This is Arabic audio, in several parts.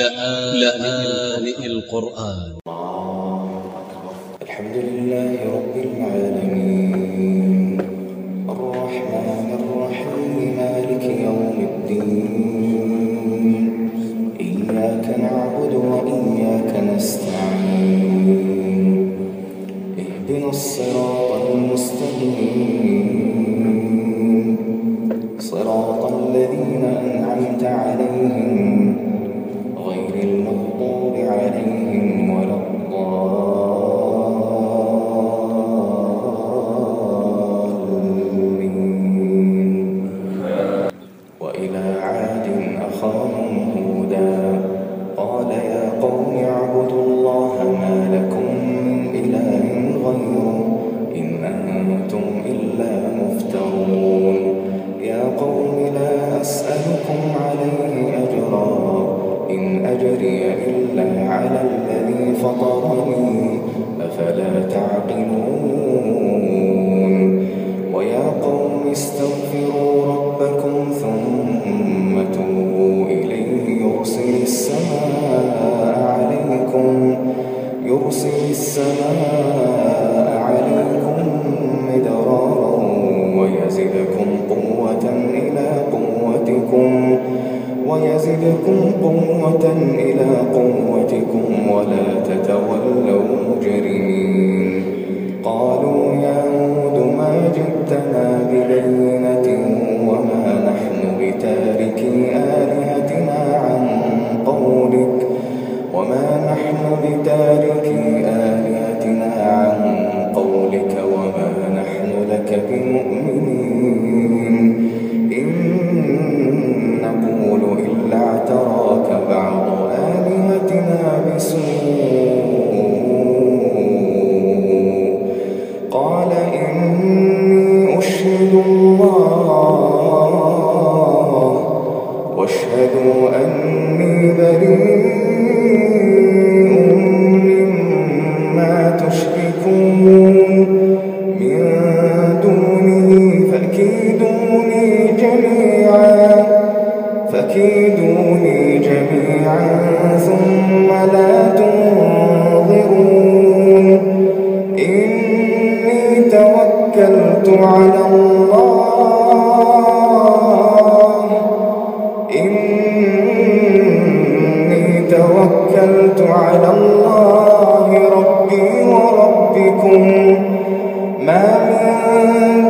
لآن القرآن. الحمد لله رب العالمين. الرحمن الرحيم مالك يوم الدين. يزدكم قوة إلى قوتكم ولا تتولوا مجرمين. قالوا يا هود ما جئتنا ببين على الله. إني توكلت على الله ربي وربكم. ما من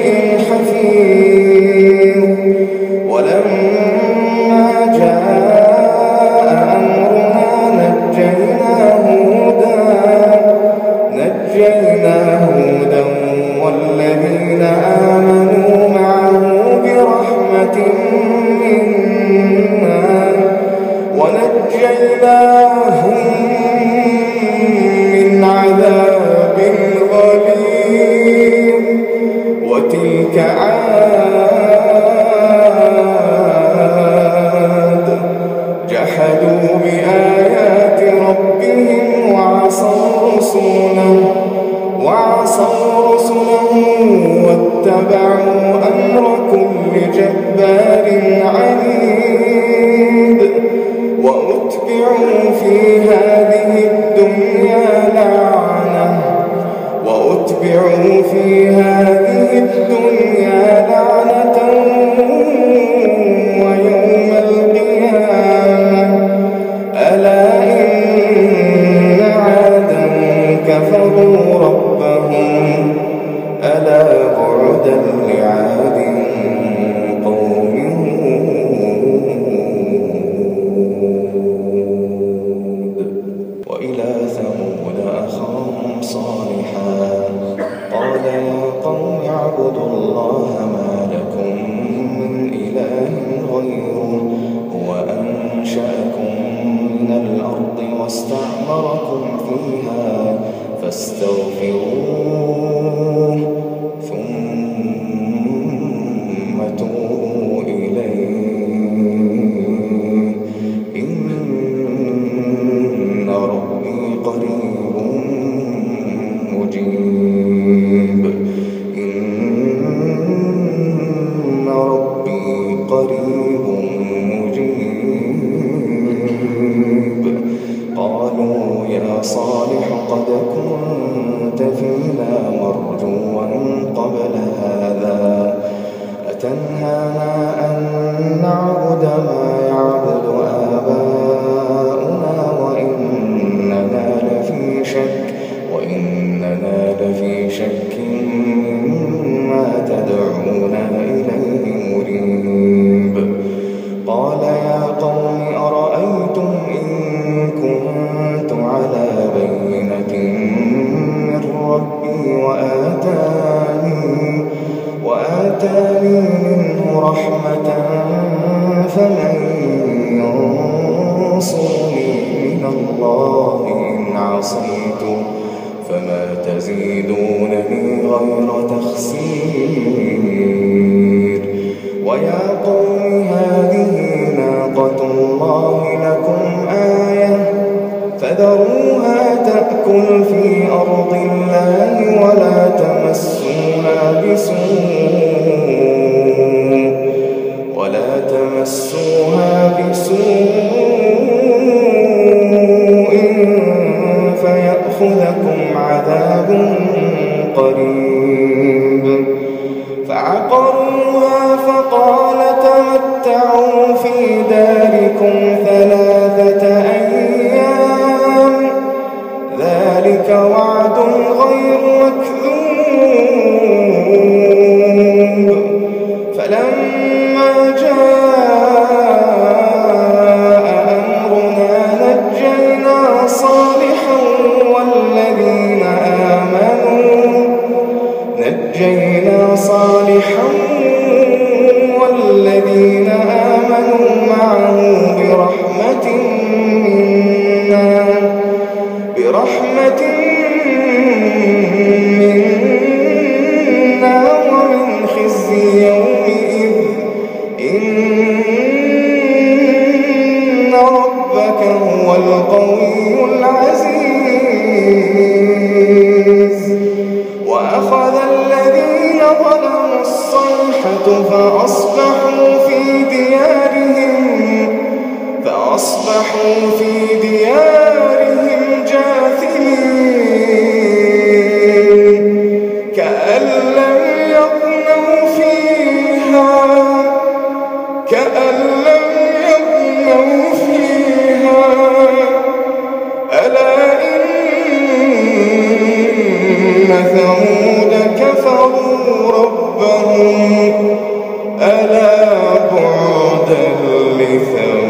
عصوا رسله واتبعوا أمر كل جبار عنيد. وأتبعوا في هذه الدنيا لعنة. وأتبعوا في هذه أمركم فيها فاستغفروا فما تزيدونني غير تخسير. ويا قوم هذه ناقة الله لكم آية فذروها تأكل في أرض الله ولا تمسوها بسوء. فعقروها فقال تمتعوا في داركم ثلاثة أيام. ذلك معه برحمة منا. برحمة منا ومن خزي يومئذ. إن ربك هو القوي العزيز. وأخذ الذين ظلموا الصيحة فأصبحوا فأصبحوا في ديارهم جاثمين كأن لم يطنوا فيها كأن لم يطنوا فيها. ألا إن ثمود كفروا ربهم؟ ألا بعدا لثمود